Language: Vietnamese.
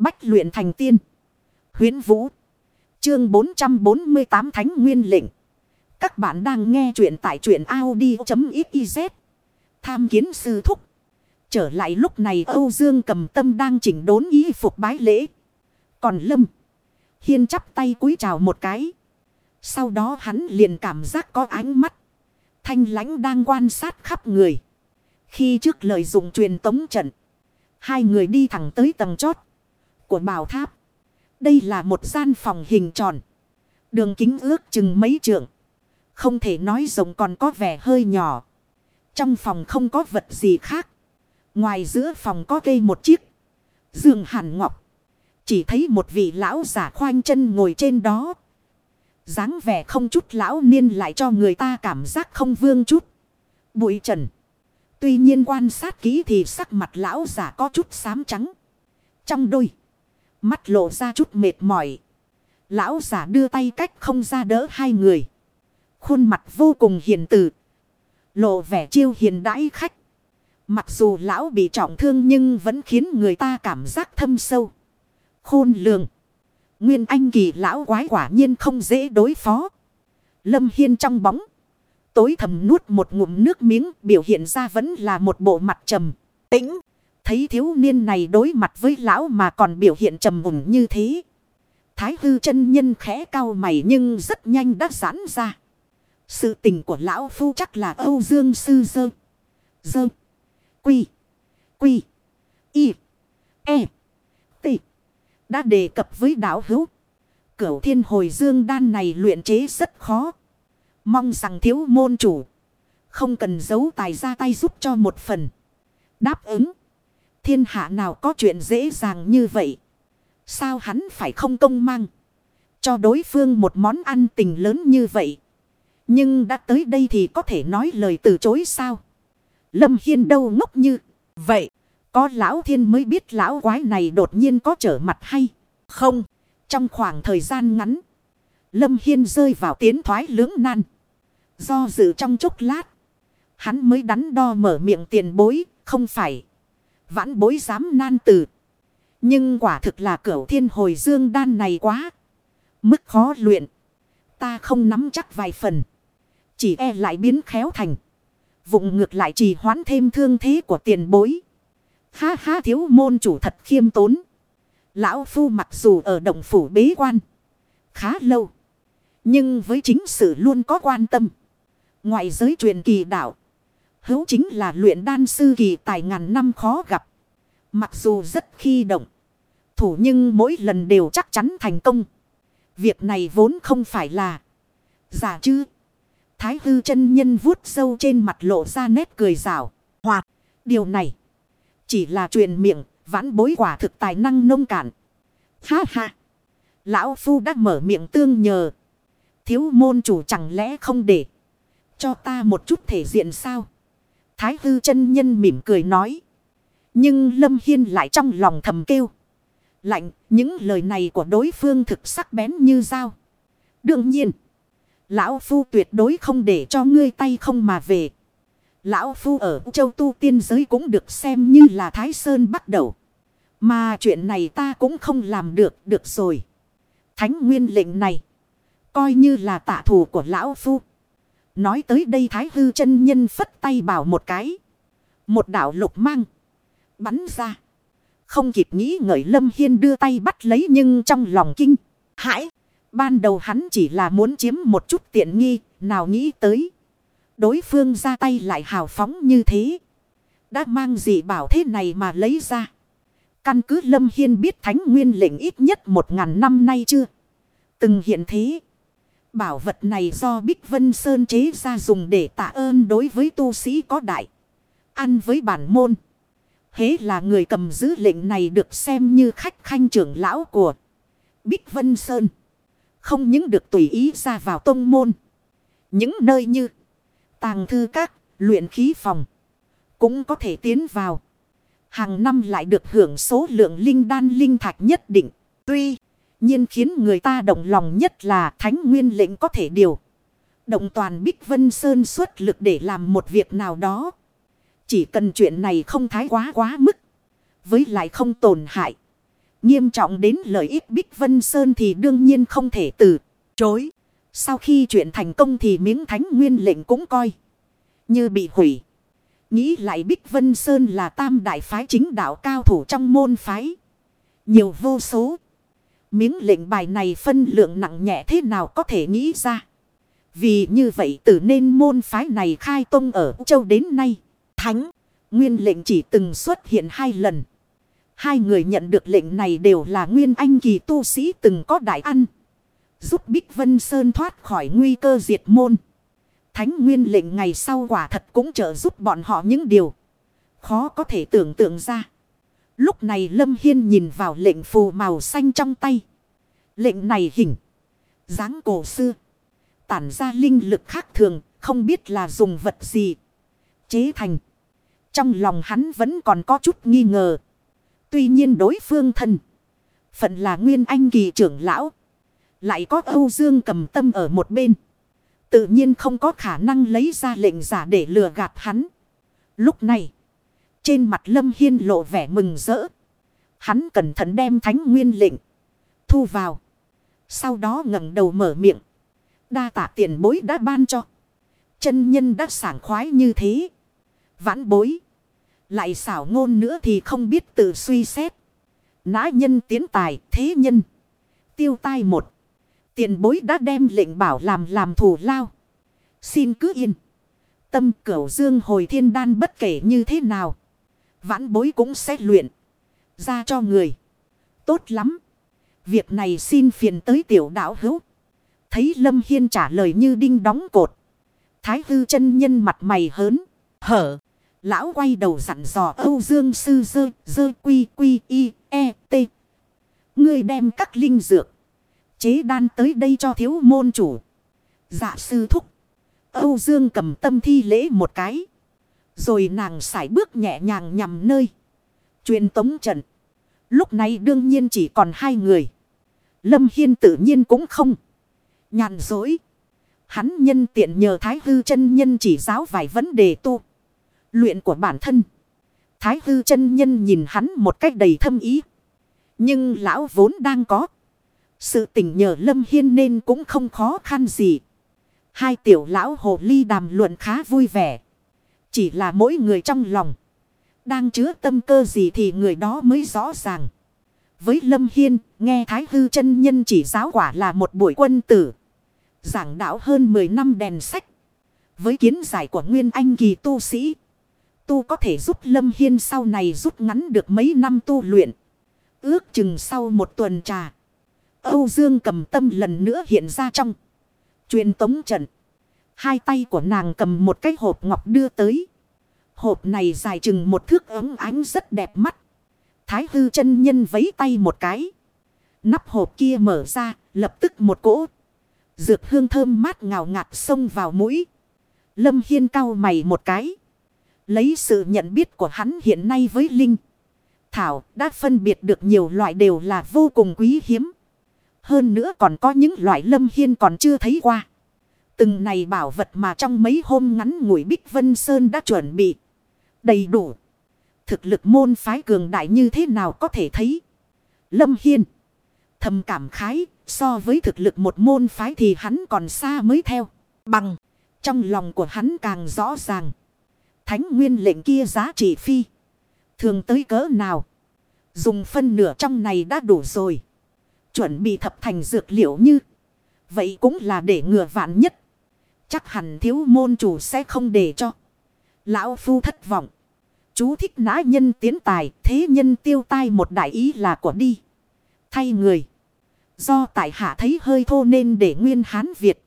Bách luyện thành tiên. Huyến Vũ. Chương 448 Thánh Nguyên Lệnh. Các bạn đang nghe truyện tại truyện Audi.xyz. Tham kiến sư thúc. Trở lại lúc này Âu Dương cầm tâm đang chỉnh đốn y phục bái lễ. Còn Lâm. Hiên chắp tay cúi chào một cái. Sau đó hắn liền cảm giác có ánh mắt. Thanh lãnh đang quan sát khắp người. Khi trước lời dùng truyền tống trận. Hai người đi thẳng tới tầng chót. Của bảo tháp. Đây là một gian phòng hình tròn. Đường kính ước chừng mấy trượng. Không thể nói rộng còn có vẻ hơi nhỏ. Trong phòng không có vật gì khác. Ngoài giữa phòng có cây một chiếc. giường hàn ngọc. Chỉ thấy một vị lão giả khoanh chân ngồi trên đó. dáng vẻ không chút lão niên lại cho người ta cảm giác không vương chút. Bụi trần. Tuy nhiên quan sát kỹ thì sắc mặt lão giả có chút xám trắng. Trong đôi. Mắt lộ ra chút mệt mỏi. Lão giả đưa tay cách không ra đỡ hai người. Khuôn mặt vô cùng hiền từ. Lộ vẻ chiêu hiền đãi khách. Mặc dù lão bị trọng thương nhưng vẫn khiến người ta cảm giác thâm sâu. Khôn lường. Nguyên anh kỳ lão quái quả nhiên không dễ đối phó. Lâm Hiên trong bóng. Tối thầm nuốt một ngụm nước miếng, biểu hiện ra vẫn là một bộ mặt trầm. Tĩnh. Thấy thiếu niên này đối mặt với lão mà còn biểu hiện trầm mùng như thế. Thái hư chân nhân khẽ cao mày nhưng rất nhanh đã giãn ra. Sự tình của lão phu chắc là Âu Dương Sư Dơ. Dơ. Quy. Quy. Y. E. T. Đã đề cập với đạo hữu. Cửu thiên hồi dương đan này luyện chế rất khó. Mong rằng thiếu môn chủ. Không cần giấu tài ra tay giúp cho một phần. Đáp ứng. Thiên hạ nào có chuyện dễ dàng như vậy. Sao hắn phải không công mang. Cho đối phương một món ăn tình lớn như vậy. Nhưng đã tới đây thì có thể nói lời từ chối sao. Lâm Hiên đâu ngốc như. Vậy. Có lão thiên mới biết lão quái này đột nhiên có trở mặt hay. Không. Trong khoảng thời gian ngắn. Lâm Hiên rơi vào tiến thoái lưỡng nan. Do dự trong chốc lát. Hắn mới đắn đo mở miệng tiền bối. Không phải. Vãn bối dám nan từ. Nhưng quả thực là cửu thiên hồi dương đan này quá. Mức khó luyện. Ta không nắm chắc vài phần. Chỉ e lại biến khéo thành. Vụng ngược lại trì hoãn thêm thương thế của tiền bối. Ha ha thiếu môn chủ thật khiêm tốn. Lão Phu mặc dù ở động phủ bế quan. Khá lâu. Nhưng với chính sự luôn có quan tâm. Ngoại giới truyền kỳ đạo. Hữu chính là luyện đan sư kỳ tài ngàn năm khó gặp. Mặc dù rất khi động. Thủ nhưng mỗi lần đều chắc chắn thành công. Việc này vốn không phải là giả chứ. Thái hư chân nhân vuốt sâu trên mặt lộ ra nét cười rào. Hoạt. điều này chỉ là truyền miệng, vãn bối quả thực tài năng nông cạn. Ha ha. Lão Phu đã mở miệng tương nhờ. Thiếu môn chủ chẳng lẽ không để cho ta một chút thể diện sao? Thái hư chân nhân mỉm cười nói. Nhưng Lâm Hiên lại trong lòng thầm kêu. Lạnh, những lời này của đối phương thực sắc bén như dao. Đương nhiên, Lão Phu tuyệt đối không để cho ngươi tay không mà về. Lão Phu ở châu tu tiên giới cũng được xem như là Thái Sơn bắt đầu. Mà chuyện này ta cũng không làm được, được rồi. Thánh nguyên lệnh này, coi như là tạ thủ của Lão Phu. Nói tới đây Thái Hư chân nhân phất tay bảo một cái. Một đạo lục mang. Bắn ra. Không kịp nghĩ ngợi Lâm Hiên đưa tay bắt lấy nhưng trong lòng kinh. Hãi. Ban đầu hắn chỉ là muốn chiếm một chút tiện nghi. Nào nghĩ tới. Đối phương ra tay lại hào phóng như thế. Đã mang gì bảo thế này mà lấy ra. Căn cứ Lâm Hiên biết thánh nguyên lệnh ít nhất một ngàn năm nay chưa. Từng hiện thế. Bảo vật này do Bích Vân Sơn chế ra dùng để tạ ơn đối với tu sĩ có đại. Ăn với bản môn. Hế là người cầm giữ lệnh này được xem như khách khanh trưởng lão của Bích Vân Sơn. Không những được tùy ý ra vào tông môn. Những nơi như tàng thư các, luyện khí phòng. Cũng có thể tiến vào. Hàng năm lại được hưởng số lượng linh đan linh thạch nhất định. Tuy nhiên khiến người ta động lòng nhất là thánh nguyên lệnh có thể điều. Động toàn Bích Vân Sơn xuất lực để làm một việc nào đó. Chỉ cần chuyện này không thái quá quá mức. Với lại không tổn hại. Nghiêm trọng đến lợi ích Bích Vân Sơn thì đương nhiên không thể từ chối. Sau khi chuyện thành công thì miếng thánh nguyên lệnh cũng coi. Như bị hủy. Nghĩ lại Bích Vân Sơn là tam đại phái chính đạo cao thủ trong môn phái. Nhiều vô số. Miếng lệnh bài này phân lượng nặng nhẹ thế nào có thể nghĩ ra. Vì như vậy từ nên môn phái này khai tông ở châu đến nay. Thánh, nguyên lệnh chỉ từng xuất hiện hai lần. Hai người nhận được lệnh này đều là nguyên anh kỳ tu sĩ từng có đại ăn. Giúp Bích Vân Sơn thoát khỏi nguy cơ diệt môn. Thánh nguyên lệnh ngày sau quả thật cũng trợ giúp bọn họ những điều. Khó có thể tưởng tượng ra. Lúc này Lâm Hiên nhìn vào lệnh phù màu xanh trong tay. Lệnh này hình. dáng cổ xưa. Tản ra linh lực khác thường. Không biết là dùng vật gì. Chế thành. Trong lòng hắn vẫn còn có chút nghi ngờ. Tuy nhiên đối phương thân. Phận là nguyên anh kỳ trưởng lão. Lại có Âu Dương cầm tâm ở một bên. Tự nhiên không có khả năng lấy ra lệnh giả để lừa gạt hắn. Lúc này. Trên mặt Lâm Hiên lộ vẻ mừng rỡ. Hắn cẩn thận đem thánh nguyên lệnh. Thu vào. Sau đó ngẩng đầu mở miệng. Đa tạ tiền bối đã ban cho. Chân nhân đã sảng khoái như thế. Vãn bối. Lại xảo ngôn nữa thì không biết tự suy xét. Nã nhân tiến tài, thế nhân. Tiêu tai một. Tiền bối đã đem lệnh bảo làm làm thủ lao. Xin cứ yên. Tâm cửu dương hồi thiên đan bất kể như thế nào. Vãn bối cũng sẽ luyện. Ra cho người. Tốt lắm. Việc này xin phiền tới tiểu đạo hữu. Thấy Lâm Hiên trả lời như đinh đóng cột. Thái hư chân nhân mặt mày hớn. Hở. Lão quay đầu dặn dò Âu Dương sư dơ. Dơ quy quy y e t. Ngươi đem các linh dược. Chế đan tới đây cho thiếu môn chủ. Dạ sư thúc. Âu Dương cầm tâm thi lễ một cái. Rồi nàng sải bước nhẹ nhàng nhằm nơi. Truyền tống trận. Lúc này đương nhiên chỉ còn hai người. Lâm Hiên tự nhiên cũng không. Nhàn dối. Hắn nhân tiện nhờ Thái Hư chân Nhân chỉ giáo vài vấn đề tu. Luyện của bản thân. Thái Hư chân Nhân nhìn hắn một cách đầy thâm ý. Nhưng lão vốn đang có. Sự tình nhờ Lâm Hiên nên cũng không khó khăn gì. Hai tiểu lão hồ ly đàm luận khá vui vẻ. Chỉ là mỗi người trong lòng. Đang chứa tâm cơ gì thì người đó mới rõ ràng. Với Lâm Hiên, nghe Thái Hư chân Nhân chỉ giáo quả là một buổi quân tử. Giảng đạo hơn 10 năm đèn sách. Với kiến giải của Nguyên Anh kỳ tu sĩ. Tu có thể giúp Lâm Hiên sau này rút ngắn được mấy năm tu luyện. Ước chừng sau một tuần trà. Âu Dương cầm tâm lần nữa hiện ra trong. Truyền tống trận. Hai tay của nàng cầm một cái hộp ngọc đưa tới. Hộp này dài chừng một thước ấm ánh rất đẹp mắt. Thái hư chân nhân vấy tay một cái. Nắp hộp kia mở ra, lập tức một cỗ. Dược hương thơm mát ngào ngạt xông vào mũi. Lâm Hiên cau mày một cái. Lấy sự nhận biết của hắn hiện nay với Linh. Thảo đã phân biệt được nhiều loại đều là vô cùng quý hiếm. Hơn nữa còn có những loại Lâm Hiên còn chưa thấy qua. Từng này bảo vật mà trong mấy hôm ngắn ngủi Bích Vân Sơn đã chuẩn bị. Đầy đủ. Thực lực môn phái cường đại như thế nào có thể thấy. Lâm Hiên. Thầm cảm khái. So với thực lực một môn phái thì hắn còn xa mới theo. Bằng. Trong lòng của hắn càng rõ ràng. Thánh nguyên lệnh kia giá trị phi. Thường tới cỡ nào. Dùng phân nửa trong này đã đủ rồi. Chuẩn bị thập thành dược liệu như. Vậy cũng là để ngừa vạn nhất. Chắc hẳn thiếu môn chủ sẽ không để cho. Lão phu thất vọng. Chú thích nã nhân tiến tài. Thế nhân tiêu tai một đại ý là của đi. Thay người. Do tại hạ thấy hơi thô nên để nguyên hán Việt.